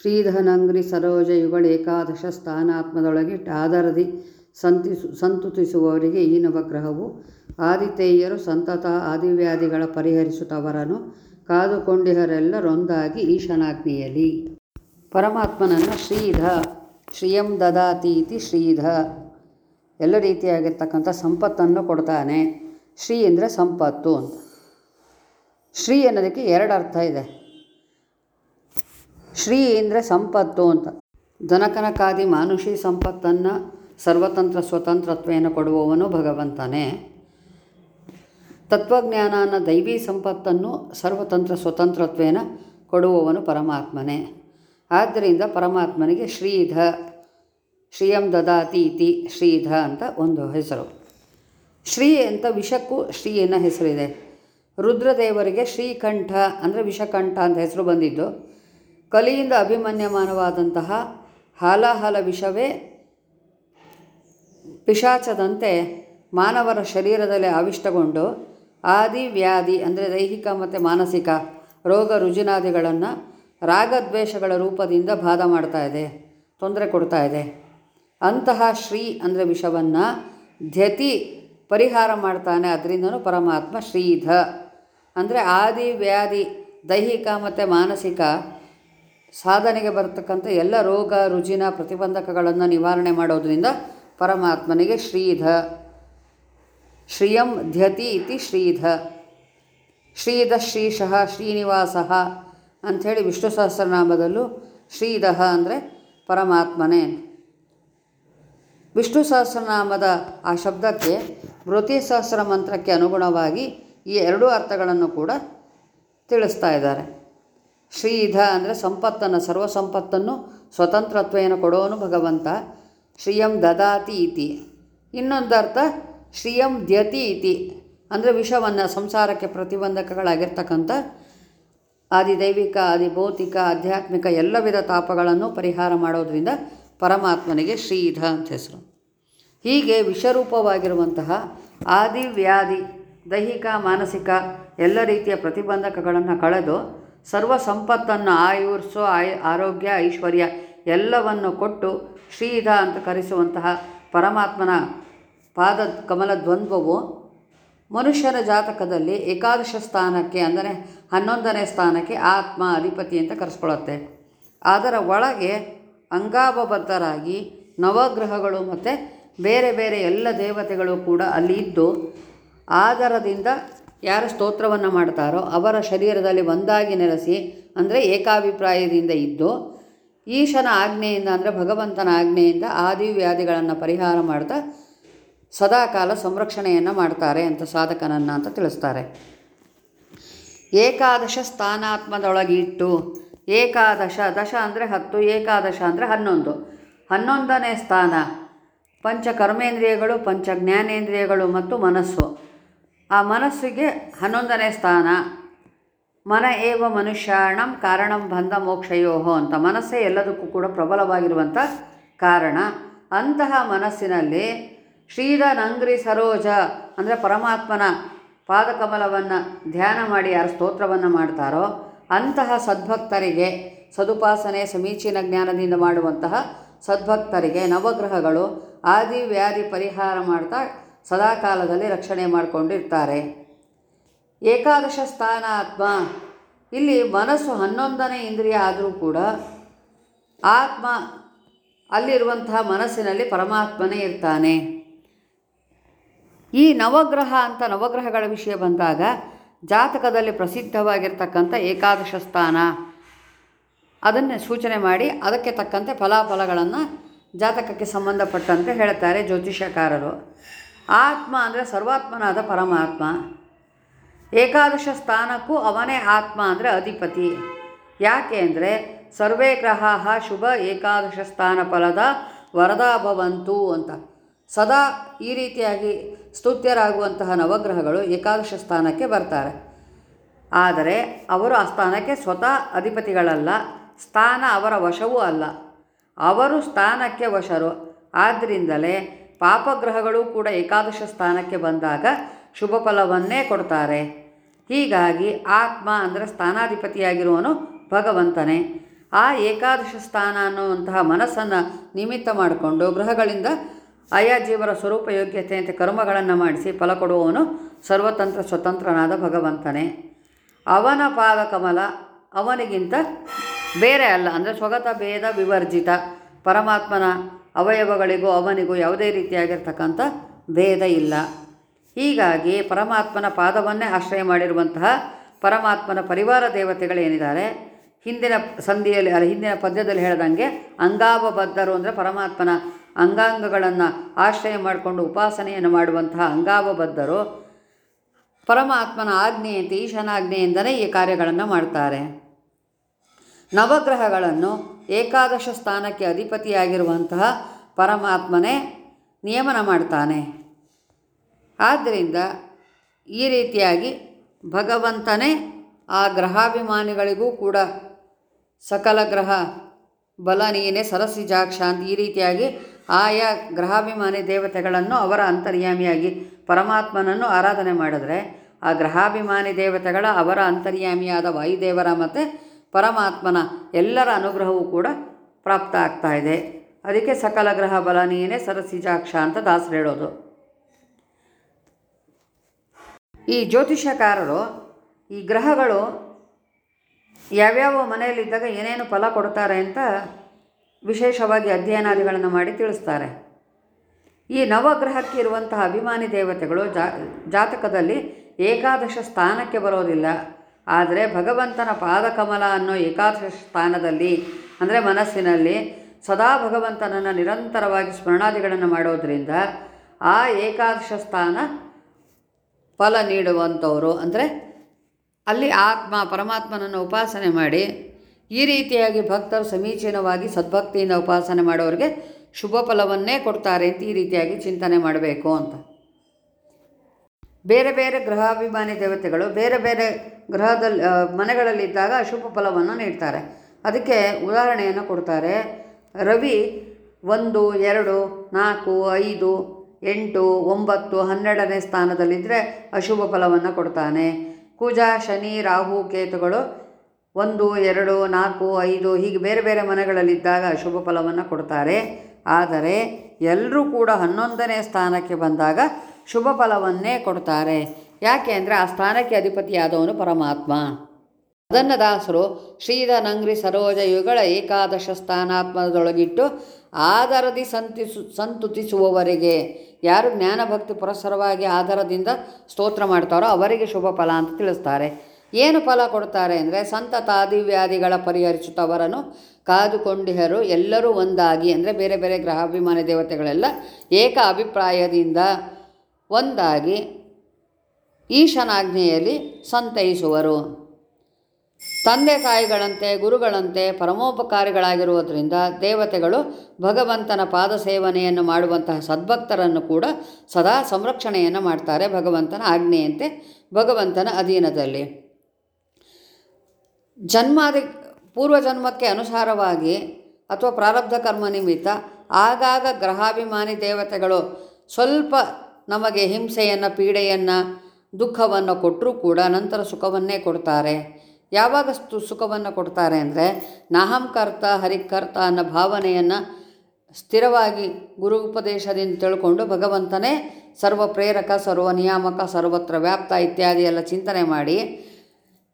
ಶ್ರೀಧನಂಗ್ರಿ ಸರೋಜ ಯುಗಳ ಏಕಾದಶ ಸ್ಥಾನಾತ್ಮದೊಳಗೆ ಟಾದರದಿ ಸಂತಿಸು ಸಂತುತಿಸುವವರಿಗೆ ಈ ನವಗ್ರಹವು ಆದಿತೇಯರು ಸಂತತ ಆದಿವ್ಯಾಧಿಗಳ ಪರಿಹರಿಸುತ್ತವರನ್ನು ಕಾದುಕೊಂಡಿಹರೆಲ್ಲರೊಂದಾಗಿ ಈಶನಾಗ್ನಿಯಲಿ ಪರಮಾತ್ಮನನ್ನು ಶ್ರೀಧ, ಶ್ರೀಯಂ ದದಾತೀತಿ ಶ್ರೀಧ. ಎಲ್ಲ ರೀತಿಯಾಗಿರ್ತಕ್ಕಂಥ ಸಂಪತ್ತನ್ನು ಕೊಡ್ತಾನೆ. ಶ್ರೀ ಅಂದರೆ ಸಂಪತ್ತು ಅಂತ. ಶ್ರೀ ಅನ್ನೋದಕ್ಕೆ ಎರಡು ಅರ್ಥ ಇದೆ. ಶ್ರೀ ಅಂದರೆ ಸಂಪತ್ತು ಅಂತ. ದನಕನಕಾದಿ ಮಾನುಷಿ ಸಂಪತ್ತನ್ನು ಸರ್ವತಂತ್ರ ಸ್ವತಂತ್ರತ್ವೇನ ಕೊಡುವವನು ಭಗವಂತನೇ. ತತ್ವಜ್ಞಾನ ದೈವಿ ಸಂಪತ್ತನ್ನು ಸರ್ವತಂತ್ರ ಸ್ವತಂತ್ರತ್ವೇನ ಕೊಡುವವನು ಪರಮಾತ್ಮನೇ. ಆದ್ದರಿಂದ ಪರಮಾತ್ಮನಿಗೆ ಶ್ರೀಧ, ಶ್ರೀಯಂ ದದಾತಿ ಇತಿ, ಶ್ರೀಧ ಅಂತ ಒಂದು ಹೆಸರು. ಶ್ರೀ ಅಂತ ವಿಷಕ್ಕೂ ಶ್ರೀ ಅನ್ನೋ ಹೆಸರಿದೆ. ರುದ್ರದೇವರಿಗೆ ಶ್ರೀಕಂಠ ಅಂದರೆ ವಿಷಕಂಠ ಅಂತ ಹೆಸರು ಬಂದಿದ್ದು. ಕಲಿಯಿಂದ ಅಭಿಮನ್ಯಮಾನವಾದಂತಹ ಹಾಲಾಹಲ ವಿಷವೇ ಪಿಶಾಚದಂತೆ ಮಾನವರ ಶರೀರದಲ್ಲಿ ಆವಿಷ್ಟಗೊಂಡು ಆದಿ, ವ್ಯಾಧಿ ಅಂದರೆ ದೈಹಿಕ ಮತ್ತು ಮಾನಸಿಕ ರೋಗ ರುಜಿನಾದಿಗಳನ್ನು ರಾಗದ್ವೇಷಗಳ ರೂಪದಿಂದ ಬಾಧ ಮಾಡ್ತಾ ಇದೆ, ತೊಂದರೆ ಕೊಡ್ತಾ ಇದೆ. ಅಂತಹ ಶ್ರೀ ಅಂದರೆ ವಿಷವನ್ನು ಧ್ಯತಿ ಪರಿಹಾರ ಮಾಡ್ತಾನೆ ಅದರಿಂದನೂ ಪರಮಾತ್ಮ ಶ್ರೀಧ. ಅಂದರೆ ಆದಿ, ವ್ಯಾಧಿ, ದೈಹಿಕ ಮತ್ತು ಮಾನಸಿಕ ಸಾಧನೆಗೆ ಬರತಕ್ಕಂಥ ಎಲ್ಲ ರೋಗ, ರುಜಿನ, ಪ್ರತಿಬಂಧಕಗಳನ್ನು ನಿವಾರಣೆ ಮಾಡೋದರಿಂದ ಪರಮಾತ್ಮನಿಗೆ ಶ್ರೀಧ. ಶ್ರಿಯಂ ಧ್ಯತಿ ಇತಿ ಶ್ರೀಧ. ಶ್ರೀಧ ಶ್ರೀಶಃ ಶ್ರೀನಿವಾಸ ಅಂಥೇಳಿ ವಿಷ್ಣು ಸಹಸ್ರನಾಮದಲ್ಲೂ ಶ್ರೀಧಃ ಅಂದರೆ ಪರಮಾತ್ಮನೇ. ವಿಷ್ಣು ಸಹಸ್ರನಾಮದ ಆ ಶಬ್ದಕ್ಕೆ ಮೃತಿ ಸಹಸ್ರ ಮಂತ್ರಕ್ಕೆ ಅನುಗುಣವಾಗಿ ಈ ಎರಡೂ ಅರ್ಥಗಳನ್ನು ಕೂಡ ತಿಳಿಸ್ತಾ ಇದ್ದಾರೆ. ಶ್ರೀಧ ಅಂದರೆ ಸಂಪತ್ತನ್ನು ಸರ್ವ ಸಂಪತ್ತನ್ನು ಸ್ವತಂತ್ರತ್ವೇನ ಕೊಡೋನು ಭಗವಂತ. ಶ್ರೀಯಂ ದದಾತಿ ಇತಿ. ಇನ್ನೊಂದು ಅರ್ಥ, ಶ್ರಿಯಂ ದ್ಯತಿ ಇತಿ. ಅಂದರೆ ವಿಷವನ್ನು, ಸಂಸಾರಕ್ಕೆ ಪ್ರತಿಬಂಧಕಗಳಾಗಿರ್ತಕ್ಕಂಥ ಆದಿದೈವಿಕ, ಆದಿಭೌತಿಕ, ಆಧ್ಯಾತ್ಮಿಕ ಎಲ್ಲ ವಿಧ ತಾಪಗಳನ್ನು ಪರಿಹಾರ ಮಾಡೋದರಿಂದ ಪರಮಾತ್ಮನಿಗೆ ಶ್ರೀಧ ಅಂತ ಹೆಸರು. ಹೀಗೆ ವಿಷರೂಪವಾಗಿರುವಂತಹ ಆದಿ ವ್ಯಾಧಿ ದೈಹಿಕ, ಮಾನಸಿಕ ಎಲ್ಲ ರೀತಿಯ ಪ್ರತಿಬಂಧಕಗಳನ್ನು ಕಳೆದು ಸರ್ವ ಸಂಪತ್ತನ್ನು ಆಯುರ್ಸು ಆಯ್, ಆರೋಗ್ಯ, ಐಶ್ವರ್ಯ ಎಲ್ಲವನ್ನು ಕೊಟ್ಟು ಶ್ರೀಧ ಅಂತ ಕರೆಸುವಂತಹ ಪರಮಾತ್ಮನ ಪಾದ ಕಮಲ ದ್ವಂದ್ವವು ಮನುಷ್ಯರ ಜಾತಕದಲ್ಲಿ ಏಕಾದಶ ಸ್ಥಾನಕ್ಕೆ ಅಂದರೆ ಹನ್ನೊಂದನೇ ಸ್ಥಾನಕ್ಕೆ ಆತ್ಮ ಅಧಿಪತಿ ಅಂತ ಕರೆಸ್ಕೊಳ್ಳುತ್ತೆ. ಅದರ ಒಳಗೆ ಅಂಗಾಭಬದ್ಧರಾಗಿ ನವಗ್ರಹಗಳು ಮತ್ತು ಬೇರೆ ಬೇರೆ ಎಲ್ಲ ದೇವತೆಗಳು ಕೂಡ ಅಲ್ಲಿ ಇದ್ದು ಆಧಾರದಿಂದ ಯಾರು ಸ್ತೋತ್ರವನ್ನು ಮಾಡ್ತಾರೋ ಅವರ ಶರೀರದಲ್ಲಿ ಒಂದಾಗಿ ನೆಲೆಸಿ, ಅಂದರೆ ಏಕಾಭಿಪ್ರಾಯದಿಂದ ಇದ್ದು, ಈಶನ ಆಜ್ಞೆಯಿಂದ, ಅಂದರೆ ಭಗವಂತನ ಆಜ್ಞೆಯಿಂದ ಆದಿ ವ್ಯಾಧಿಗಳನ್ನು ಪರಿಹಾರ ಮಾಡ್ತಾ ಸದಾಕಾಲ ಸಂರಕ್ಷಣೆಯನ್ನು ಮಾಡ್ತಾರೆ ಅಂತ ಸಾಧಕನನ್ನು ಅಂತ ತಿಳಿಸ್ತಾರೆ. ಏಕಾದಶ ಸ್ಥಾನಾತ್ಮದೊಳಗಿಟ್ಟು, ಏಕಾದಶ, ದಶ ಅಂದರೆ ಹತ್ತು, ಏಕಾದಶ ಅಂದರೆ ಹನ್ನೊಂದು. ಹನ್ನೊಂದನೇ ಸ್ಥಾನ ಪಂಚ ಕರ್ಮೇಂದ್ರಿಯಗಳು ಪಂಚ ಜ್ಞಾನೇಂದ್ರಿಯಗಳು ಮತ್ತು ಮನಸ್ಸು. ಆ ಮನಸ್ಸಿಗೆ ಹನ್ನೊಂದನೇ ಸ್ಥಾನ. ಮನ ಏವ ಮನುಷ್ಯಾಣಂ ಕಾರಣಂ ಬಂಧ ಮೋಕ್ಷಯೋಹೋ ಅಂತ ಮನಸ್ಸೇ ಎಲ್ಲದಕ್ಕೂ ಕೂಡ ಪ್ರಬಲವಾಗಿರುವಂಥ ಕಾರಣ. ಅಂತಹ ಮನಸ್ಸಿನಲ್ಲಿ ಶ್ರೀಧ ನಂಗ್ರಿ ಸರೋಜ ಅಂದರೆ ಪರಮಾತ್ಮನ ಪಾದಕಮಲವನ್ನು ಧ್ಯಾನ ಮಾಡಿ ಯಾರು ಸ್ತೋತ್ರವನ್ನು ಮಾಡ್ತಾರೋ ಅಂತಹ ಸದ್ಭಕ್ತರಿಗೆ ಸದುಪಾಸನೆ ಸಮೀಚೀನ ಜ್ಞಾನದಿಂದ ಮಾಡುವಂತಹ ಸದ್ಭಕ್ತರಿಗೆ ನವಗ್ರಹಗಳು ಆದಿ ವ್ಯಾಧಿ ಪರಿಹಾರ ಮಾಡ್ತಾ ಸದಾಕಾಲದಲ್ಲಿ ರಕ್ಷಣೆ ಮಾಡಿಕೊಂಡಿರ್ತಾರೆ. ಏಕಾದಶ ಸ್ಥಾನ ಆತ್ಮ. ಇಲ್ಲಿ ಮನಸ್ಸು ಹನ್ನೊಂದನೇ ಇಂದ್ರಿಯ ಆದರೂ ಕೂಡ ಆತ್ಮ ಅಲ್ಲಿರುವಂತಹ ಮನಸ್ಸಿನಲ್ಲಿ ಪರಮಾತ್ಮನೇ ಇರ್ತಾನೆ. ಈ ನವಗ್ರಹ ಅಂತ ನವಗ್ರಹಗಳ ವಿಷಯ ಬಂದಾಗ ಜಾತಕದಲ್ಲಿ ಪ್ರಸಿದ್ಧವಾಗಿರ್ತಕ್ಕಂಥ ಏಕಾದಶ ಸ್ಥಾನ. ಅದನ್ನೇ ಸೂಚನೆ ಮಾಡಿ ಅದಕ್ಕೆ ತಕ್ಕಂತೆ ಫಲಾಫಲಗಳನ್ನು ಜಾತಕಕ್ಕೆ ಸಂಬಂಧಪಟ್ಟಂತೆ ಹೇಳ್ತಾರೆ ಜ್ಯೋತಿಷ್ಯಕಾರರು. ಆತ್ಮ ಅಂದರೆ ಸರ್ವಾತ್ಮನಾದ ಪರಮಾತ್ಮ. ಏಕಾದಶ ಸ್ಥಾನಕ್ಕೂ ಅವನೇ ಆತ್ಮ ಅಂದರೆ ಅಧಿಪತಿ. ಯಾಕೆ ಅಂದರೆ ಸರ್ವೇ ಗ್ರಹ ಶುಭ ಏಕಾದಶ ಸ್ಥಾನ ಫಲದ ವರದಾ ಭವಂತು ಅಂತ. ಸದಾ ಈ ರೀತಿಯಾಗಿ ಸ್ತುತ್ಯರಾಗುವಂತಹ ನವಗ್ರಹಗಳು ಏಕಾದಶ ಸ್ಥಾನಕ್ಕೆ ಬರ್ತಾರೆ. ಆದರೆ ಅವರು ಆ ಸ್ಥಾನಕ್ಕೆ ಸ್ವತಃ ಅಧಿಪತಿಗಳಲ್ಲ, ಸ್ಥಾನ ಅವರ ವಶವೂ ಅಲ್ಲ. ಅವರು ಸ್ಥಾನಕ್ಕೆ ವಶರು. ಆದ್ದರಿಂದಲೇ ಪಾಪಗ್ರಹಗಳು ಕೂಡ ಏಕಾದಶ ಸ್ಥಾನಕ್ಕೆ ಬಂದಾಗ ಶುಭ ಫಲವನ್ನೇ ಕೊಡ್ತಾರೆ. ಹೀಗಾಗಿ ಆತ್ಮ ಅಂದರೆ ಸ್ಥಾನಾಧಿಪತಿಯಾಗಿರುವನು ಭಗವಂತನೇ. ಆ ಏಕಾದಶ ಸ್ಥಾನ ಅನ್ನುವಂತಹ ಮನಸ್ಸನ್ನು ನಿಮಿತ್ತ ಮಾಡಿಕೊಂಡು ಗ್ರಹಗಳಿಂದ ಆಯಾ ಜೀವರ ಸ್ವರೂಪ ಯೋಗ್ಯತೆಯಂತೆ ಕರ್ಮಗಳನ್ನು ಮಾಡಿಸಿ ಫಲ ಕೊಡುವವನು ಸರ್ವತಂತ್ರ ಸ್ವತಂತ್ರನಾದ ಭಗವಂತನೇ. ಅವನ ಪಾದಕಮಲ ಅವನಿಗಿಂತ ಬೇರೆ ಅಲ್ಲ, ಅಂದರೆ ಸ್ವಗತ, ಭೇದ, ವಿವರ್ಜಿತ ಪರಮಾತ್ಮನ ಅವಯವಗಳಿಗೂ ಅವನಿಗೂ ಯಾವುದೇ ರೀತಿಯಾಗಿರ್ತಕ್ಕಂಥ ಭೇದ ಇಲ್ಲ. ಹೀಗಾಗಿ ಪರಮಾತ್ಮನ ಪಾದವನ್ನೇ ಆಶ್ರಯ ಮಾಡಿರುವಂತಹ ಪರಮಾತ್ಮನ ಪರಿವಾರ ದೇವತೆಗಳೇನಿದ್ದಾರೆ ಹಿಂದಿನ ಸಂಧಿಯಲ್ಲಿ, ಅಲ್ಲ, ಹಿಂದಿನ ಪದ್ಯದಲ್ಲಿ ಹೇಳ್ದಂಗೆ ಅಂಗಾವಬದ್ಧರು ಅಂದರೆ ಪರಮಾತ್ಮನ ಅಂಗಾಂಗಗಳನ್ನು ಆಶ್ರಯ ಮಾಡಿಕೊಂಡು ಉಪಾಸನೆಯನ್ನು ಮಾಡುವಂತಹ ಅಂಗಾವಬದ್ಧರು. ಪರಮಾತ್ಮನ ಆಜ್ಞೆಯಂತೆ ಈಶನಾಜ್ಞೆಯಿಂದಲೇ ಈ ಕಾರ್ಯಗಳನ್ನು ಮಾಡ್ತಾರೆ. ನವಗ್ರಹಗಳನ್ನು ಏಕಾದಶ ಸ್ಥಾನಕ್ಕೆ ಅಧಿಪತಿಯಾಗಿರುವಂತಹ ಪರಮಾತ್ಮನೇ ನಿಯಮನ ಮಾಡ್ತಾನೆ. ಆದ್ದರಿಂದ ಈ ರೀತಿಯಾಗಿ ಭಗವಂತನೇ ಆ ಗ್ರಹಾಭಿಮಾನಿಗಳಿಗೂ ಕೂಡ ಸಕಲ ಗ್ರಹ ಬಲ, ನೀನೆ ಸರಸಿಜಾಕ್ಷ ಅಂತ ಈ ರೀತಿಯಾಗಿ ಆಯಾ ಗ್ರಹಾಭಿಮಾನಿ ದೇವತೆಗಳನ್ನು ಅವರ ಅಂತರ್ಯಾಮಿಯಾಗಿ ಪರಮಾತ್ಮನನ್ನು ಆರಾಧನೆ ಮಾಡಿದ್ರೆ ಆ ಗ್ರಹಾಭಿಮಾನಿ ದೇವತೆಗಳ ಅವರ ಅಂತರ್ಯಾಮಿಯಾದ ವಾಯುದೇವರ ಮತ್ತು ಪರಮಾತ್ಮನ ಎಲ್ಲರ ಅನುಗ್ರಹವೂ ಕೂಡ ಪ್ರಾಪ್ತ ಆಗ್ತಾ ಇದೆ. ಅದಕ್ಕೆ ಸಕಲ ಗ್ರಹ ಬಲ ನೀನೇ ಸರಸಿಜಾಕ್ಷ ಅಂತ ದಾಸರು ಹೇಳೋದು. ಈ ಜ್ಯೋತಿಷಕಾರರು ಈ ಗ್ರಹಗಳು ಯಾವ್ಯಾವ ಮನೆಯಲ್ಲಿದ್ದಾಗ ಏನೇನು ಫಲ ಕೊಡ್ತಾರೆ ಅಂತ ವಿಶೇಷವಾಗಿ ಅಧ್ಯಯನಾದಿಗಳನ್ನು ಮಾಡಿ ತಿಳಿಸ್ತಾರೆ. ಈ ನವಗ್ರಹಕ್ಕೆ ಇರುವಂತಹ ಅಭಿಮಾನಿ ದೇವತೆಗಳು ಜಾತಕದಲ್ಲಿ ಏಕಾದಶ ಸ್ಥಾನಕ್ಕೆ ಬರೋದಿಲ್ಲ. ಆದರೆ ಭಗವಂತನ ಪಾದಕಮಲ ಅನ್ನೋ ಏಕಾದಶ ಸ್ಥಾನದಲ್ಲಿ, ಅಂದರೆ ಮನಸ್ಸಿನಲ್ಲಿ ಸದಾ ಭಗವಂತನನ್ನು ನಿರಂತರವಾಗಿ ಸ್ಮರಣಾದಿಗಳನ್ನು ಮಾಡೋದರಿಂದ ಆ ಏಕಾದಶ ಸ್ಥಾನ ಫಲ ನೀಡುವಂಥವರು. ಅಂದರೆ ಅಲ್ಲಿ ಆತ್ಮ, ಪರಮಾತ್ಮನನ್ನು ಉಪಾಸನೆ ಮಾಡಿ ಈ ರೀತಿಯಾಗಿ ಭಕ್ತರು ಸಮೀಚೀನವಾಗಿ ಸದ್ಭಕ್ತಿಯಿಂದ ಉಪಾಸನೆ ಮಾಡೋರಿಗೆ ಶುಭ ಫಲವನ್ನೇ ಕೊಡ್ತಾರೆ ಅಂತ ಈ ರೀತಿಯಾಗಿ ಚಿಂತನೆ ಮಾಡಬೇಕು ಅಂತ. ಬೇರೆ ಬೇರೆ ಗ್ರಹಾಭಿಮಾನಿ ದೇವತೆಗಳು, ಬೇರೆ ಬೇರೆ ಗ್ರಹದಲ್ಲಿ ಆ, ಮನೆಗಳಲ್ಲಿದ್ದಾಗ ಅಶುಭ ಫಲವನ್ನು ನೀಡ್ತಾರೆ. ಅದಕ್ಕೆ ಉದಾಹರಣೆಯನ್ನು ಕೊಡ್ತಾರೆ. ರವಿ ಒಂದು ಎರಡು ನಾಲ್ಕು ಐದು ಎಂಟು ಒಂಬತ್ತು ಹನ್ನೆರಡನೇ ಸ್ಥಾನದಲ್ಲಿದ್ದರೆ ಅಶುಭ ಫಲವನ್ನು ಕೊಡ್ತಾನೆ. ಕುಜ ಶನಿ ರಾಹು ಕೇತುಗಳು ಒಂದು ಎರಡು ನಾಲ್ಕು ಐದು ಹೀಗೆ ಬೇರೆ ಬೇರೆ ಮನೆಗಳಲ್ಲಿದ್ದಾಗ ಅಶುಭ ಫಲವನ್ನು ಕೊಡ್ತಾರೆ. ಆದರೆ ಎಲ್ಲರೂ ಕೂಡ ಹನ್ನೊಂದನೇ ಸ್ಥಾನಕ್ಕೆ ಬಂದಾಗ ಶುಭ ಫಲವನ್ನೇ ಕೊಡ್ತಾರೆ. ಯಾಕೆ ಅಂದರೆ ಆ ಸ್ಥಾನಕ್ಕೆ ಅಧಿಪತಿಯಾದವನು ಪರಮಾತ್ಮ. ಅದನ್ನ ದಾಸರು ಶ್ರೀಧ ನಂಗ್ರಿ ಸರೋಜ ಯುಗಳ ಏಕಾದಶ ಸ್ಥಾನಾತ್ಮದೊಳಗಿಟ್ಟು ಆದರದಿ ಸಂತಿಸು, ಸಂತುತಿಸುವವರಿಗೆ. ಯಾರು ಜ್ಞಾನಭಕ್ತಿ ಪುರಸ್ಸರವಾಗಿ ಆಧಾರದಿಂದ ಸ್ತೋತ್ರ ಮಾಡ್ತಾರೋ ಅವರಿಗೆ ಶುಭ ಫಲ ಅಂತ ತಿಳಿಸ್ತಾರೆ. ಏನು ಫಲ ಕೊಡ್ತಾರೆ ಅಂದರೆ ಸಂತತಾದಿವ್ಯಾಧಿಗಳ ಪರಿಹರಿಸುತ್ತವರನ್ನು ಕಾದುಕೊಂಡಿಹರು ಎಲ್ಲರೂ ಒಂದಾಗಿ ಅಂದರೆ ಬೇರೆ ಬೇರೆ ಗ್ರಹಾಭಿಮಾನಿ ದೇವತೆಗಳೆಲ್ಲ ಏಕ ಅಭಿಪ್ರಾಯದಿಂದ ಒಂದಾಗಿ ಈಶನಾಜ್ಞೆಯಲ್ಲಿ ಸಂತೈಸುವರು. ತಂದೆ ತಾಯಿಗಳಂತೆ, ಗುರುಗಳಂತೆ, ಪರಮೋಪಕಾರಿಗಳಾಗಿರುವುದರಿಂದ ದೇವತೆಗಳು ಭಗವಂತನ ಪಾದ ಸೇವನೆಯನ್ನು ಮಾಡುವಂತಹ ಸದ್ಭಕ್ತರನ್ನು ಕೂಡ ಸದಾ ಸಂರಕ್ಷಣೆಯನ್ನು ಮಾಡ್ತಾರೆ ಭಗವಂತನ ಆಜ್ಞೆಯಂತೆ ಭಗವಂತನ ಅಧೀನದಲ್ಲಿ. ಜನ್ಮಾದಿ, ಪೂರ್ವಜನ್ಮಕ್ಕೆ ಅನುಸಾರವಾಗಿ ಅಥವಾ ಪ್ರಾರಬ್ಧ ಕರ್ಮ ನಿಮಿತ್ತ ಆಗಾಗ ಗ್ರಹಾಭಿಮಾನಿ ದೇವತೆಗಳು ಸ್ವಲ್ಪ ನಮಗೆ ಹಿಂಸೆಯನ್ನು, ಪೀಡೆಯನ್ನು ದುಃಖವನ್ನು ಕೊಟ್ಟರೂ ಕೂಡ ನಂತರ ಸುಖವನ್ನೇ ಕೊಡ್ತಾರೆ. ಯಾವಾಗ ಸುಖವನ್ನು ಕೊಡ್ತಾರೆ ಅಂದರೆ ನಾಹಂಕರ್ತ ಹರಿಕರ್ತ ಅನ್ನೋ ಭಾವನೆಯನ್ನು ಸ್ಥಿರವಾಗಿ ಗುರು ಉಪದೇಶದಿಂದ ತಿಳ್ಕೊಂಡು ಭಗವಂತನೇ ಸರ್ವ ಪ್ರೇರಕ, ಸರ್ವ ನಿಯಾಮಕ, ಸರ್ವತ್ರ ವ್ಯಾಪ್ತ ಇತ್ಯಾದಿ ಎಲ್ಲ ಚಿಂತನೆ ಮಾಡಿ,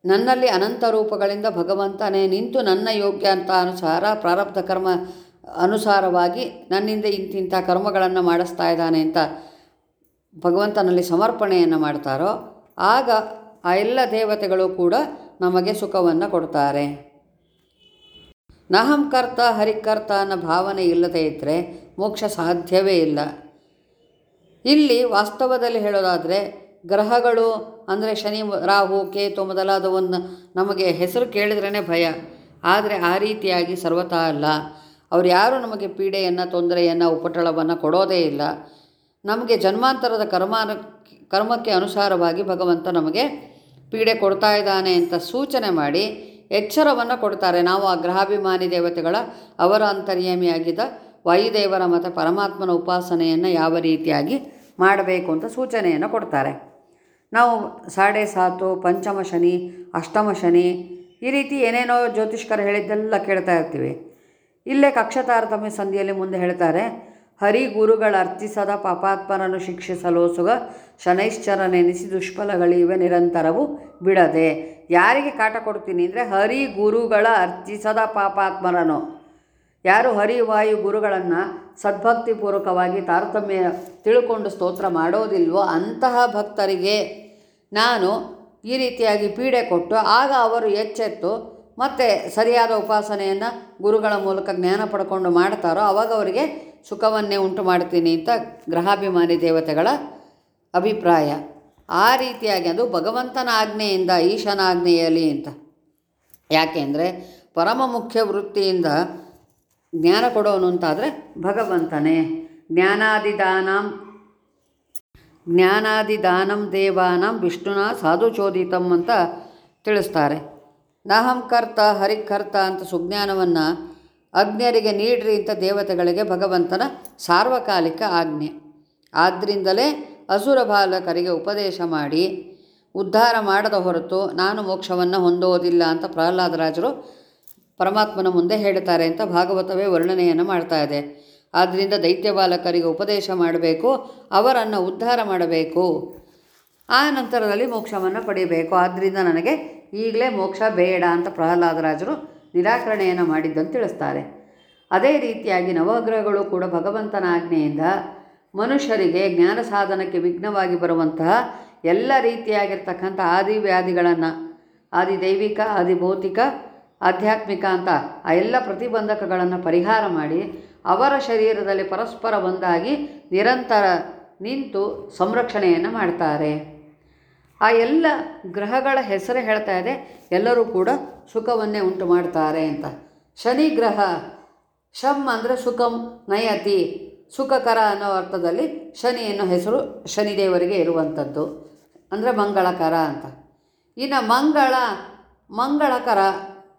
ನನ್ನಲ್ಲಿ ಅನಂತ ರೂಪಗಳಿಂದ ಭಗವಂತನೇ ನಿಂತು ನನ್ನ ಯೋಗ್ಯ ಅಂತ ಅನುಸಾರ, ಪ್ರಾರಬ್ಧ ಕರ್ಮ ಅನುಸಾರವಾಗಿ ನನ್ನಿಂದ ಇಂತಿಂಥ ಕರ್ಮಗಳನ್ನು ಮಾಡಿಸ್ತಾ ಇದ್ದಾನೆ ಅಂತ ಭಗವಂತನಲ್ಲಿ ಸಮರ್ಪಣೆಯನ್ನು ಮಾಡ್ತಾರೋ, ಆಗ ಆ ಎಲ್ಲ ದೇವತೆಗಳು ಕೂಡ ನಮಗೆ ಸುಖವನ್ನು ಕೊಡ್ತಾರೆ. ನಹಂಕರ್ತ ಹರಿಕರ್ತ ಅನ್ನೋ ಭಾವನೆ ಇಲ್ಲದೇ ಇದ್ದರೆ ಮೋಕ್ಷ ಸಾಧ್ಯವೇ ಇಲ್ಲ. ಇಲ್ಲಿ ವಾಸ್ತವದಲ್ಲಿ ಹೇಳೋದಾದರೆ, ಗ್ರಹಗಳು ಅಂದರೆ ಶನಿ, ರಾಹು, ಕೇತು ಮೊದಲಾದವನ್ನು ನಮಗೆ ಹೆಸರು ಕೇಳಿದ್ರೇ ಭಯ. ಆದರೆ ಆ ರೀತಿಯಾಗಿ ಸರ್ವತಾ ಅಲ್ಲ. ಅವ್ರು ಯಾರೂ ನಮಗೆ ಪೀಡೆಯನ್ನು, ತೊಂದರೆಯನ್ನು, ಉಪಟಳವನ್ನು ಕೊಡೋದೇ ಇಲ್ಲ. ನಮಗೆ ಜನ್ಮಾಂತರದ ಕರ್ಮ ಕರ್ಮಕ್ಕೆ ಅನುಸಾರವಾಗಿ ಭಗವಂತ ನಮಗೆ ಪೀಡೆ ಕೊಡ್ತಾ ಇದ್ದಾನೆ ಅಂತ ಸೂಚನೆ ಮಾಡಿ ಎಚ್ಚರವನ್ನು ಕೊಡ್ತಾರೆ. ನಾವು ಆ ಗ್ರಹಾಭಿಮಾನಿ ದೇವತೆಗಳ ಅವರ ಅಂತರ್ಯಾಮಿಯಾಗಿದ್ದ ವಾಯುದೇವರ ಮತ್ತು ಪರಮಾತ್ಮನ ಉಪಾಸನೆಯನ್ನು ಯಾವ ರೀತಿಯಾಗಿ ಮಾಡಬೇಕು ಅಂತ ಸೂಚನೆಯನ್ನು ಕೊಡ್ತಾರೆ. ನಾವು ಸಾಡೆ ಸಾತು, ಪಂಚಮ ಶನಿ, ಅಷ್ಟಮ ಶನಿ ಈ ರೀತಿ ಏನೇನೋ ಜ್ಯೋತಿಷ್ಕರು ಹೇಳಿದ್ದೆಲ್ಲ ಕೇಳ್ತಾ ಇರ್ತೀವಿ. ಇಲ್ಲೇ ಕಕ್ಷ ತಾರತಮ್ಯ ಸಂಧಿಯಲ್ಲಿ ಮುಂದೆ ಹೇಳ್ತಾರೆ ಹರಿ ಗುರುಗಳ ಅರ್ಚಿಸದ ಪಾಪಾತ್ಮರನ್ನು ಶಿಕ್ಷಿಸಲು ಸುಗ ಶನೈಶ್ಚರ ನೆನೆಸಿ ದುಷ್ಫಲಗಳಿವೆ ನಿರಂತರವು ಬಿಡದೆ. ಯಾರಿಗೆ ಕಾಟ ಕೊಡ್ತೀನಿ ಅಂದರೆ ಹರಿ ಗುರುಗಳ ಅರ್ಚಿಸದ ಪಾಪಾತ್ಮರನು ಯಾರು ಹರಿವಾಯು ಗುರುಗಳನ್ನು ಸದ್ಭಕ್ತಿಪೂರ್ವಕವಾಗಿ ತಾರತಮ್ಯ ತಿಳ್ಕೊಂಡು ಸ್ತೋತ್ರ ಮಾಡೋದಿಲ್ವೋ ಅಂತಹ ಭಕ್ತರಿಗೆ ನಾನು ಈ ರೀತಿಯಾಗಿ ಪೀಡೆ ಕೊಟ್ಟು ಆಗ ಅವರು ಎಚ್ಚೆತ್ತು ಮತ್ತು ಸರಿಯಾದ ಉಪಾಸನೆಯನ್ನು ಗುರುಗಳ ಮೂಲಕ ಜ್ಞಾನ ಪಡ್ಕೊಂಡು ಮಾಡ್ತಾರೋ ಆವಾಗ ಅವರಿಗೆ ಸುಖವನ್ನೇ ಉಂಟು ಮಾಡ್ತೀನಿ ಅಂತ ಗ್ರಹಾಭಿಮಾನಿ ದೇವತೆಗಳ ಅಭಿಪ್ರಾಯ. ಆ ರೀತಿಯಾಗಿ ಅದು ಭಗವಂತನ ಆಜ್ಞೆಯಿಂದ ಈಶನ ಆಜ್ಞೆಯಲ್ಲಿ ಅಂತ ಯಾಕೆಂದರೆ ಪರಮ ಮುಖ್ಯ ವೃತ್ತಿಯಿಂದ ಜ್ಞಾನ ಕೊಡೋನು ಅಂತಾದರೆ ಭಗವಂತನೇ. ಜ್ಞಾನಾದಿದಾನಂ ಜ್ಞಾನಾದಿದಾನಂ ದೇವಾನಂ, ವಿಷ್ಣುನ ಸಾಧುಚೋದಿತಂ ಅಂತ ತಿಳಿಸ್ತಾರೆ. ನಾಹಂ ಕರ್ತ ಹರಿಕರ್ತ ಅಂತ ಸುಜ್ಞಾನವನ್ನು ಅಗ್ನಿಯರಿಗೆ ನೀಡ್ರಿ ಅಂತ ದೇವತೆಗಳಿಗೆ ಭಗವಂತನ ಸಾರ್ವಕಾಲಿಕ ಆಜ್ಞೆ. ಆದ್ದರಿಂದಲೇ ಅಸುರ ಬಾಲಕರಿಗೆ ಉಪದೇಶ ಮಾಡಿ, ಉದ್ಧಾರ ಮಾಡದ ಹೊರತು ನಾನು ಮೋಕ್ಷವನ್ನು ಹೊಂದೋದಿಲ್ಲ ಅಂತ ಪ್ರಹ್ಲಾದರಾಜರು ಪರಮಾತ್ಮನ ಮುಂದೆ ಹೇಳ್ತಾರೆ ಅಂತ ಭಾಗವತವೇ ವರ್ಣನೆಯನ್ನು ಮಾಡ್ತಾ ಇದೆ. ಆದ್ದರಿಂದ ದೈತ್ಯ ಬಾಲಕರಿಗೆ ಉಪದೇಶ ಮಾಡಬೇಕು, ಅವರನ್ನು ಉದ್ಧಾರ ಮಾಡಬೇಕು, ಆ ನಂತರದಲ್ಲಿ ಮೋಕ್ಷವನ್ನು ಪಡೆಯಬೇಕು. ಆದ್ದರಿಂದ ನನಗೆ ಈಗಲೇ ಮೋಕ್ಷ ಬೇಡ ಅಂತ ಪ್ರಹ್ಲಾದರಾಜರು ನಿರಾಕರಣೆಯನ್ನು ಮಾಡಿದ್ದಂತ ತಿಳಿಸ್ತಾರೆ. ಅದೇ ರೀತಿಯಾಗಿ ನವಗ್ರಹಗಳು ಕೂಡ ಭಗವಂತನ ಆಜ್ಞೆಯಿಂದ ಮನುಷ್ಯರಿಗೆ ಜ್ಞಾನ ಸಾಧನಕ್ಕೆ ವಿಘ್ನವಾಗಿ ಬರುವಂತಹ ಎಲ್ಲ ರೀತಿಯಾಗಿರ್ತಕ್ಕಂಥ ಆದಿವ್ಯಾಧಿಗಳನ್ನು ಆದಿ ದೈವಿಕ ಆದಿ ಭೌತಿಕ ಆಧ್ಯಾತ್ಮಿಕ ಅಂತ ಆ ಎಲ್ಲ ಪ್ರತಿಬಂಧಕಗಳನ್ನು ಪರಿಹಾರ ಮಾಡಿ ಅವರ ಶರೀರದಲ್ಲಿ ಪರಸ್ಪರ ಒಂದಾಗಿ ನಿರಂತರ ನಿಂತು ಸಂರಕ್ಷಣೆಯನ್ನು ಮಾಡ್ತಾರೆ. ಆ ಎಲ್ಲ ಗ್ರಹಗಳ ಹೆಸರು ಹೇಳ್ತಾ ಇದೆ. ಎಲ್ಲರೂ ಕೂಡ ಸುಖವನ್ನೇ ಉಂಟು ಮಾಡ್ತಾರೆ ಅಂತ. ಶನಿ ಗ್ರಹ ಶಮ್ ಅಂದರೆ ಸುಖಂ, ನಯತಿ, ಸುಖಕರ ಅನ್ನೋ ಅರ್ಥದಲ್ಲಿ ಶನಿ ಅನ್ನೋ ಹೆಸರು ಶನಿದೇವರಿಗೆ ಇರುವಂಥದ್ದು. ಅಂದರೆ ಮಂಗಳಕರ ಅಂತ. ಇನ್ನು ಮಂಗಳ, ಮಂಗಳಕರ,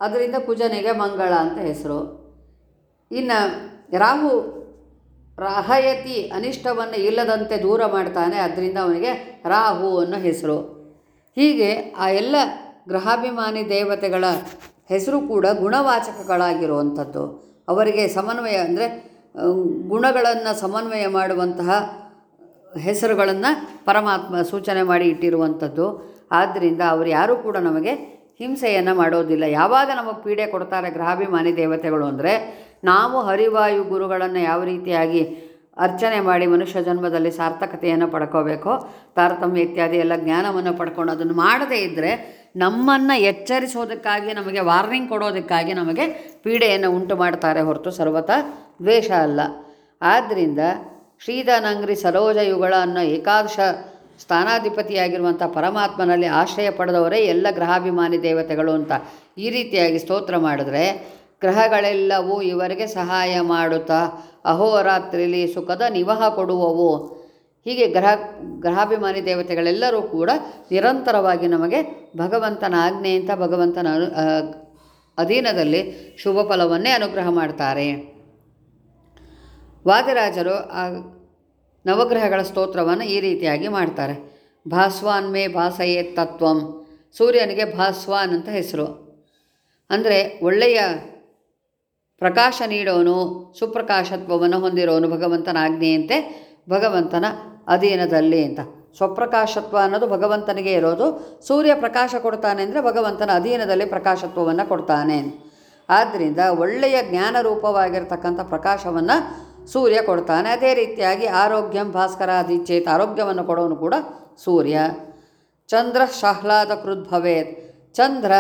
ಅದರಿಂದ ಕುಜನಿಗೆ ಮಂಗಳ ಅಂತ ಹೆಸರು. ಇನ್ನು ರಾಹು ರಾಹಯತಿ ಅನಿಷ್ಟವನ್ನು ಇಲ್ಲದಂತೆ ದೂರ ಮಾಡ್ತಾನೆ, ಅದರಿಂದ ಅವನಿಗೆ ರಾಹು ಅನ್ನೋ ಹೆಸರು. ಹೀಗೆ ಆ ಎಲ್ಲ ಗ್ರಹಾಭಿಮಾನಿ ದೇವತೆಗಳ ಹೆಸರು ಕೂಡ ಗುಣವಾಚಕಗಳಾಗಿರುವಂಥದ್ದು. ಅವರಿಗೆ ಸಮನ್ವಯ ಅಂದರೆ ಗುಣಗಳನ್ನು ಸಮನ್ವಯ ಮಾಡುವಂತಹ ಹೆಸರುಗಳನ್ನು ಪರಮಾತ್ಮ ಸೂಚನೆ ಮಾಡಿ ಇಟ್ಟಿರುವಂಥದ್ದು. ಆದ್ದರಿಂದ ಅವರು ಯಾರೂ ಕೂಡ ನಮಗೆ ಹಿಂಸೆಯನ್ನು ಮಾಡೋದಿಲ್ಲ. ಯಾವಾಗ ನಮಗೆ ಪೀಡೆ ಕೊಡ್ತಾರೆ ಗ್ರಹಾಭಿಮಾನಿ ದೇವತೆಗಳು ಅಂದರೆ ನಾವು ಹರಿವಾಯು ಗುರುಗಳನ್ನು ಯಾವ ರೀತಿಯಾಗಿ ಅರ್ಚನೆ ಮಾಡಿ ಮನುಷ್ಯ ಜನ್ಮದಲ್ಲಿ ಸಾರ್ಥಕತೆಯನ್ನು ಪಡ್ಕೋಬೇಕು, ತಾರತಮ್ಯ ಇತ್ಯಾದಿ ಎಲ್ಲ ಜ್ಞಾನವನ್ನು ಪಡ್ಕೊಂಡು ಅದನ್ನು ಮಾಡದೇ ಇದ್ದರೆ ನಮ್ಮನ್ನು ಎಚ್ಚರಿಸೋದಕ್ಕಾಗಿ ನಮಗೆ ವಾರ್ನಿಂಗ್ ಕೊಡೋದಕ್ಕಾಗಿ ನಮಗೆ ಪೀಡೆಯನ್ನು ಉಂಟು ಮಾಡ್ತಾರೆ ಹೊರತು ಸರ್ವತ ದ್ವೇಷ ಅಲ್ಲ. ಆದ್ದರಿಂದ ಶ್ರೀಧನಂಗ್ರಿ ಸರೋಜಯುಗಳ ಅನ್ನೋ ಏಕಾದಶ ಸ್ಥಾನಾಧಿಪತಿಯಾಗಿರುವಂಥ ಪರಮಾತ್ಮನಲ್ಲಿ ಆಶ್ರಯ ಪಡೆದವರೇ ಎಲ್ಲ ಗ್ರಹಾಭಿಮಾನಿ ದೇವತೆಗಳು ಅಂತ ಈ ರೀತಿಯಾಗಿ ಸ್ತೋತ್ರ ಮಾಡಿದ್ರೆ ಗ್ರಹಗಳೆಲ್ಲವೂ ಇವರಿಗೆ ಸಹಾಯ ಮಾಡುತ್ತಾ ಅಹೋರಾತ್ರಿಲಿ ಸುಖದ ನಿವಹ ಕೊಡುವವು. ಹೀಗೆ ಗ್ರಹ, ಗ್ರಹಾಭಿಮಾನಿ ದೇವತೆಗಳೆಲ್ಲರೂ ಕೂಡ ನಿರಂತರವಾಗಿ ನಮಗೆ ಭಗವಂತನ ಆಜ್ಞೆಯಿಂದ ಭಗವಂತನ ಅಧೀನದಲ್ಲಿ ಶುಭ ಫಲವನ್ನೇ ಅನುಗ್ರಹ ಮಾಡ್ತಾರೆ. ವಾದಿರಾಜರು ಆ ನವಗ್ರಹಗಳ ಸ್ತೋತ್ರವನ್ನು ಈ ರೀತಿಯಾಗಿ ಮಾಡ್ತಾರೆ. ಭಾಸ್ವಾನ್ ಮೇ ಭಾಸಯೇ ತತ್ವಂ, ಸೂರ್ಯನಿಗೆ ಭಾಸ್ವಾನ್ ಅಂತ ಹೆಸರು. ಅಂದರೆ ಒಳ್ಳೆಯ ಪ್ರಕಾಶ ನೀಡೋನು, ಸುಪ್ರಕಾಶತ್ವವನ್ನು ಹೊಂದಿರೋನು ಭಗವಂತನ ಆಜ್ಞೆಯಂತೆ ಭಗವಂತನ ಅಧೀನದಲ್ಲಿ ಅಂತ. ಸ್ವಪ್ರಕಾಶತ್ವ ಅನ್ನೋದು ಭಗವಂತನಿಗೆ ಇರೋದು. ಸೂರ್ಯ ಪ್ರಕಾಶ ಕೊಡ್ತಾನೆ ಅಂದರೆ ಭಗವಂತನ ಅಧೀನದಲ್ಲಿ ಪ್ರಕಾಶತ್ವವನ್ನು ಕೊಡ್ತಾನೆ. ಆದ್ದರಿಂದ ಒಳ್ಳೆಯ ಜ್ಞಾನ ರೂಪವಾಗಿರ್ತಕ್ಕಂಥ ಪ್ರಕಾಶವನ್ನು ಸೂರ್ಯ ಕೊಡ್ತಾನೆ. ಅದೇ ರೀತಿಯಾಗಿ ಆರೋಗ್ಯಂ ಅಧಿಚೇತ ಆರೋಗ್ಯವನ್ನು ಕೊಡೋನು ಕೂಡ ಸೂರ್ಯ. ಚಂದ್ರ ಶಾಹ್ಲಾದ ಕೃದ್ಭವೇತ್ ಚಂದ್ರ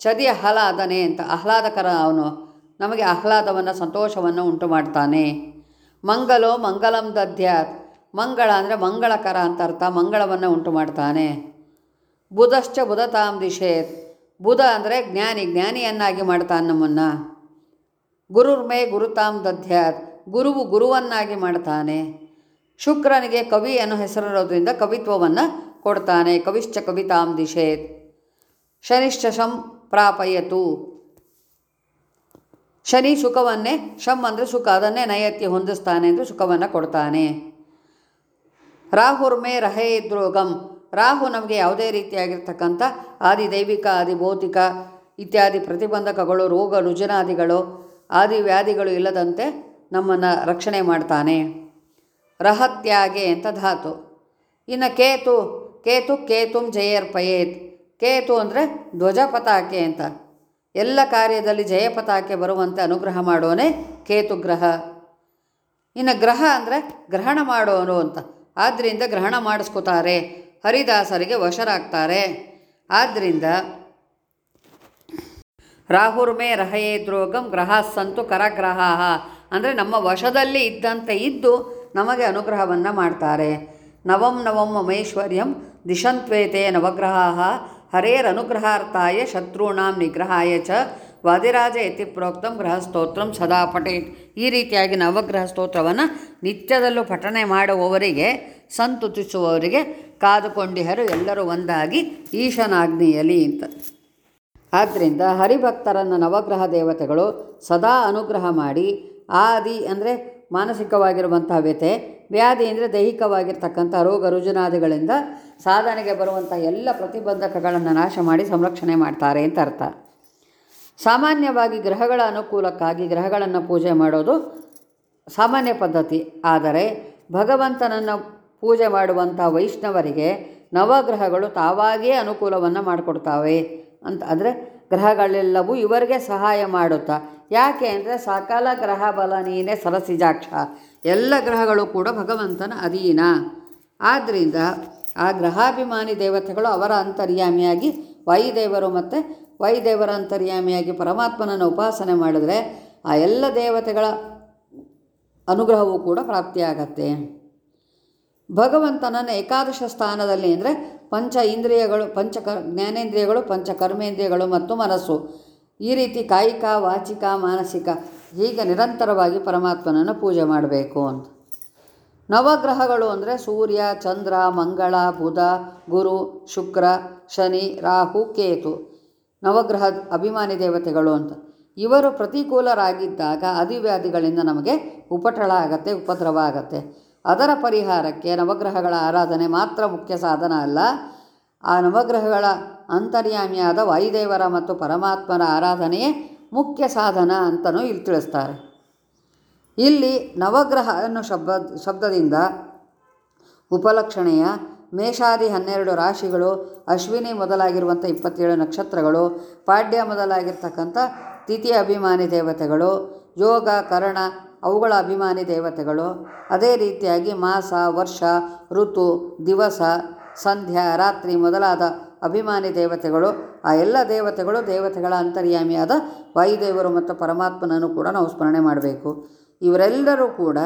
ಚದಿಯ ಆಹ್ಲಾದನೆ ಅಂತ, ಆಹ್ಲಾದಕರ ಅವನು. ನಮಗೆ ಆಹ್ಲಾದವನ್ನು, ಸಂತೋಷವನ್ನು ಉಂಟು ಮಾಡ್ತಾನೆ. ಮಂಗಲೋ ಮಂಗಲಂ ದದ್ಯಾತ್ ಮಂಗಳ ಅಂದರೆ ಮಂಗಳಕರ ಅಂತ ಅರ್ಥ, ಮಂಗಳವನ್ನು ಉಂಟು ಮಾಡ್ತಾನೆ. ಬುಧಶ್ಚ ಬುಧತಾಂ ದಿಶೇತ್. ಬುಧ ಅಂದರೆ ಜ್ಞಾನಿ, ಜ್ಞಾನಿಯನ್ನಾಗಿ ಮಾಡ್ತಾನೆ ನಮ್ಮನ್ನು. ಗುರುರ್ಮೇ ಗುರುತಾಂ ದದ್ಯಾತ್ ಗುರುವು ಗುರುವನ್ನಾಗಿ ಮಾಡ್ತಾನೆ. ಶುಕ್ರನಿಗೆ ಕವಿ ಅನ್ನೋ ಹೆಸರಿರೋದ್ರಿಂದ ಕವಿತ್ವವನ್ನು ಕೊಡ್ತಾನೆ. ಕವಿಶ್ಚ ಕವಿತಾಂ ದಿಶೇತ್. ಶನಿಶ್ಚ ಶಂ ಪ್ರಾಪಯತು. ಶನಿ ಸುಖವನ್ನೇ ಶಮ್ ಅಂದರೆ ಸುಖ, ಅದನ್ನೇ ನೈಯತ್ಯ ಹೊಂದಿಸ್ತಾನೆ ಎಂದು ಸುಖವನ್ನು ಕೊಡ್ತಾನೆ. ರಾಹುರ್ಮೇ ರಹೇ ದ್ರೋಗಂ. ರಾಹು ನಮಗೆ ಯಾವುದೇ ರೀತಿಯಾಗಿರ್ತಕ್ಕಂಥ ಆದಿ ದೈವಿಕ ಆದಿ ಭೌತಿಕ ಇತ್ಯಾದಿ ಪ್ರತಿಬಂಧಕಗಳು, ರೋಗ, ರುಜಿನಾದಿಗಳು ಆದಿ ವ್ಯಾಧಿಗಳು ಇಲ್ಲದಂತೆ ನಮ್ಮನ್ನು ರಕ್ಷಣೆ ಮಾಡ್ತಾನೆ. ರಹತ್ಯಾಗೆ ಅಂತ ಧಾತು. ಇನ್ನು ಕೇತು ಕೇತು ಕೇತುಂ ಜಯರ್ಪಯೇತ್. ಕೇತು ಅಂದರೆ ಧ್ವಜಪತಾಕೆ ಅಂತ. ಎಲ್ಲ ಕಾರ್ಯದಲ್ಲಿ ಜಯಪತಾಕೆ ಬರುವಂತೆ ಅನುಗ್ರಹ ಮಾಡೋನೇ ಕೇತು ಗ್ರಹ ಇನ್ನು ಗ್ರಹ ಅಂದರೆ ಗ್ರಹಣ ಮಾಡೋನು ಅಂತ. ಆದ್ದರಿಂದ ಗ್ರಹಣ ಮಾಡಿಸ್ಕೋತಾರೆ. ಹರಿದಾಸರಿಗೆ ವಶರಾಗ್ತಾರೆ. ಆದ್ದರಿಂದ ರಾಹುರ್ಮೇ ರಹಯೇ ದ್ರೋಗಂ ಗ್ರಹ ಸಂತು ಕರಗ್ರಹ. ಅಂದರೆ ನಮ್ಮ ವಶದಲ್ಲಿ ಇದ್ದಂತೆ ಇದ್ದು ನಮಗೆ ಅನುಗ್ರಹವನ್ನು ಮಾಡ್ತಾರೆ. ನವಂ ನವಂ ಮಹೇಶ್ವರ್ಯಂ ದಿಶಂತ್ವೇತೆ ನವಗ್ರಹ. ಹರೇರನುಗ್ರಹಾರ್ಥಾಯ ಶತ್ರುಣಾಂ ನಿಗ್ರಹಾಯ ಚ ವಾದಿರಾಜ ಇತಿ ಪ್ರೋಕ್ತಂ ಗೃಹಸ್ತೋತ್ರಂ ಸದಾ ಪಠೇತ್. ಈ ರೀತಿಯಾಗಿ ನವಗ್ರಹ ಸ್ತೋತ್ರವನ್ನು ನಿತ್ಯದಲ್ಲೂ ಪಠನೆ ಮಾಡುವವರಿಗೆ, ಸಂತುತಿಸುವವರಿಗೆ ಕಾದುಕೊಂಡಿಹರು ಎಲ್ಲರೂ ಒಂದಾಗಿ ಈಶನಾಗ್ನಿಯಲಿ ಅಂತ. ಆದ್ದರಿಂದ ಹರಿಭಕ್ತರನ್ನು ನವಗ್ರಹ ದೇವತೆಗಳು ಸದಾ ಅನುಗ್ರಹ ಮಾಡಿ, ಆದಿ ಅಂದರೆ ಮಾನಸಿಕವಾಗಿರುವಂತಹ ವ್ಯತೆ ವ್ಯಾಧಿ ಅಂದರೆ ದೈಹಿಕವಾಗಿರ್ತಕ್ಕಂಥ ರೋಗ ರುಜುನಾದಿಗಳಿಂದ ಸಾಧನೆಗೆ ಬರುವಂಥ ಎಲ್ಲ ಪ್ರತಿಬಂಧಕಗಳನ್ನು ನಾಶ ಮಾಡಿ ಸಂರಕ್ಷಣೆ ಮಾಡ್ತಾರೆ ಅಂತ ಅರ್ಥ. ಸಾಮಾನ್ಯವಾಗಿ ಗ್ರಹಗಳ ಅನುಕೂಲಕ್ಕಾಗಿ ಗ್ರಹಗಳನ್ನು ಪೂಜೆ ಮಾಡೋದು ಸಾಮಾನ್ಯ ಪದ್ಧತಿ. ಆದರೆ ಭಗವಂತನನ್ನು ಪೂಜೆ ಮಾಡುವಂಥ ವೈಷ್ಣವರಿಗೆ ನವಗ್ರಹಗಳು ತಾವಾಗಿಯೇ ಅನುಕೂಲವನ್ನು ಮಾಡಿಕೊಡ್ತಾವೆ ಅಂತ. ಅಂದರೆ ಗ್ರಹಗಳೆಲ್ಲವೂ ಇವರಿಗೆ ಸಹಾಯ ಮಾಡುತ್ತಾ? ಯಾಕೆ ಅಂದರೆ ಸಕಲ ಗ್ರಹ ಬಲ ಸರಸಿಜಾಕ್ಷ ಎಲ್ಲ ಗ್ರಹಗಳು ಕೂಡ ಭಗವಂತನ ಅಧೀನ. ಆದ್ದರಿಂದ ಆ ಗ್ರಹಾಭಿಮಾನಿ ದೇವತೆಗಳು ಅವರ ಅಂತರ್ಯಾಮಿಯಾಗಿ ವಾಯುದೇವರು ಮತ್ತು ವಾಯುದೇವರ ಅಂತರ್ಯಾಮಿಯಾಗಿ ಪರಮಾತ್ಮನನ್ನು ಉಪಾಸನೆ ಮಾಡಿದರೆ ಆ ಎಲ್ಲ ದೇವತೆಗಳ ಅನುಗ್ರಹವೂ ಕೂಡ ಪ್ರಾಪ್ತಿಯಾಗತ್ತೆ. ಭಗವಂತನನ್ನು ಏಕಾದಶ ಸ್ಥಾನದಲ್ಲಿ ಅಂದರೆ ಪಂಚ ಇಂದ್ರಿಯಗಳು, ಪಂಚ ಕ ಜ್ಞಾನೇಂದ್ರಿಯಗಳು, ಪಂಚ ಕರ್ಮೇಂದ್ರಿಯಗಳು ಮತ್ತು ಮನಸ್ಸು. ಈ ರೀತಿ ಕಾಯಿಕ, ವಾಚಿಕ, ಮಾನಸಿಕ ಹೀಗೆ ನಿರಂತರವಾಗಿ ಪರಮಾತ್ಮನನ್ನು ಪೂಜೆ ಮಾಡಬೇಕು ಅಂತ. ನವಗ್ರಹಗಳು ಅಂದರೆ ಸೂರ್ಯ, ಚಂದ್ರ, ಮಂಗಳ, ಬುಧ, ಗುರು, ಶುಕ್ರ, ಶನಿ, ರಾಹು, ಕೇತು. ನವಗ್ರಹ ಅಭಿಮಾನಿ ದೇವತೆಗಳು ಅಂತ. ಇವರು ಪ್ರತಿಕೂಲರಾಗಿದ್ದಾಗ ಅದಿವ್ಯಾಧಿಗಳಿಂದ ನಮಗೆ ಉಪಟಳ ಆಗತ್ತೆ, ಉಪದ್ರವ ಆಗತ್ತೆ. ಅದರ ಪರಿಹಾರಕ್ಕೆ ನವಗ್ರಹಗಳ ಆರಾಧನೆ ಮಾತ್ರ ಮುಖ್ಯ ಸಾಧನ ಅಲ್ಲ. ಆ ನವಗ್ರಹಗಳ ಅಂತರ್ಯಾಮಿಯಾದ ವಾಯುದೇವರ ಮತ್ತು ಪರಮಾತ್ಮನ ಆರಾಧನೆಯೇ ಮುಖ್ಯ ಸಾಧನ ಅಂತಲೂ ಇಲ್ಲಿ ತಿಳಿಸ್ತಾರೆ. ಇಲ್ಲಿ ನವಗ್ರಹ ಅನ್ನೋ ಶಬ್ದ, ಶಬ್ದದಿಂದ ಉಪಲಕ್ಷಣೆಯ ಮೇಷಾದಿ ಹನ್ನೆರಡು ರಾಶಿಗಳು, ಅಶ್ವಿನಿ ಮೊದಲಾಗಿರುವಂಥ ಇಪ್ಪತ್ತೇಳು ನಕ್ಷತ್ರಗಳು, ಪಾಡ್ಯ ಮೊದಲಾಗಿರ್ತಕ್ಕಂಥ ತಿಥಿ ಅಭಿಮಾನಿ ದೇವತೆಗಳು, ಯೋಗ, ಕರಣ ಅವುಗಳ ಅಭಿಮಾನಿ ದೇವತೆಗಳು. ಅದೇ ರೀತಿಯಾಗಿ ಮಾಸ, ವರ್ಷ, ಋತು, ದಿವಸ, ಸಂಧ್ಯಾ, ರಾತ್ರಿ ಮೊದಲಾದ ಅಭಿಮಾನಿ ದೇವತೆಗಳು, ಆ ಎಲ್ಲ ದೇವತೆಗಳು ದೇವತೆಗಳ ಅಂತರ್ಯಾಮಿಯಾದ ವಾಯುದೇವರು ಮತ್ತು ಪರಮಾತ್ಮನನ್ನು ಕೂಡ ನಾವು ಸ್ಮರಣೆ ಮಾಡಬೇಕು. ಇವರೆಲ್ಲರೂ ಕೂಡ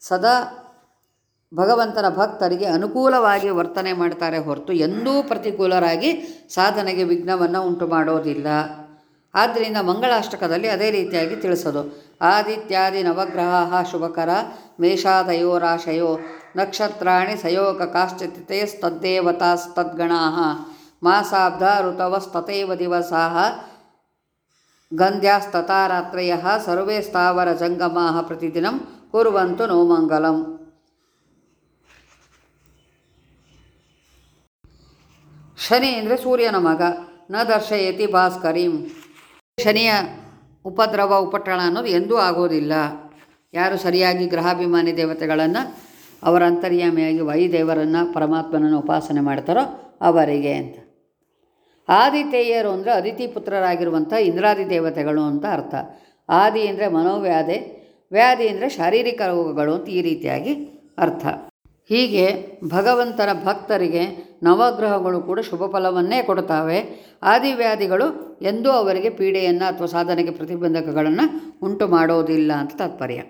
ಸದಾ ಭಗವಂತನ ಭಕ್ತರಿಗೆ ಅನುಕೂಲವಾಗಿ ವರ್ತನೆ ಮಾಡ್ತಾರೆ ಹೊರತು ಎಂದೂ ಪ್ರತಿಕೂಲರಾಗಿ ಸಾಧನೆಗೆ ವಿಘ್ನವನ್ನು ಉಂಟು ಮಾಡೋದಿಲ್ಲ. ಆದ್ದರಿಂದ ಮಂಗಳಾಷ್ಟಕದಲ್ಲಿ ಅದೇ ರೀತಿಯಾಗಿ ತಿಳಿಸೋದು. ಆದಿತ್ಯಾದಿ ನವಗ್ರಹ ಶುಭಕರ, ಮೇಷಾದಯೋರಾಶಯೋ ನಕ್ಷತ್ರಾಣಿ ಸಯೋಗ ಕಾಶ್ಚಿತೇಸ್ತದ್ದೇವತಾಸ್ತದ್ಗಣಾ ಮಾಸಾಬ್ಧ ಋತವಸ್ತತೈವ ದಿವಸಾ ಗಂಧ್ಯಾಸ್ತತಾರಾತ್ರಯ ಸರ್ವೇ ಸ್ಥಾವರ ಜಂಗಮಾ ಪ್ರತಿದಿನಂ ಕುರುವಂತು ನೋಮಂಗಲಂ ಶನಿ ಅಂದರೆ ಸೂರ್ಯನ ಮಗ. ನ ದರ್ಶಯತಿ ಭಾಸ್ಕರಿಂ. ಶನಿಯ ಉಪದ್ರವ ಉಪಟಳ ಅನ್ನೋದು ಎಂದೂ ಆಗೋದಿಲ್ಲ. ಯಾರು ಸರಿಯಾಗಿ ಗ್ರಹಾಭಿಮಾನಿ ದೇವತೆಗಳನ್ನು ಅವರ ಅಂತರ್ಯಾಮಿಯಾಗಿ ವಾಯುದೇವರನ್ನು ಪರಮಾತ್ಮನನ್ನು ಉಪಾಸನೆ ಮಾಡ್ತಾರೋ ಅವರಿಗೆ ಅಂತ. ಆದಿತೇಯರು ಅಂದರೆ ಅದಿತಿ ಪುತ್ರರಾಗಿರುವಂಥ ಇಂದ್ರಾದಿ ದೇವತೆಗಳು ಅಂತ ಅರ್ಥ. ಆದಿ ಅಂದರೆ ಮನೋವ್ಯಾಧಿ, ವ್ಯಾಧಿ ಅಂದರೆ ಶಾರೀರಿಕ ರೋಗಗಳು ಅಂತ ಈ ರೀತಿಯಾಗಿ ಅರ್ಥ. ಹೀಗೆ ಭಗವಂತನ ಭಕ್ತರಿಗೆ ನವಗ್ರಹಗಳು ಕೂಡ ಶುಭ ಫಲವನ್ನೇ ಕೊಡ್ತಾವೆ ಆದಿವ್ಯಾಧಿಗಳು ಎಂದೂ ಅವರಿಗೆ ಪೀಡೆಯನ್ನು ಅಥವಾ ಸಾಧನೆಗೆ ಪ್ರತಿಬಂಧಕಗಳನ್ನು ಉಂಟು ಮಾಡೋದಿಲ್ಲ ಅಂತ ತಾತ್ಪರ್ಯ.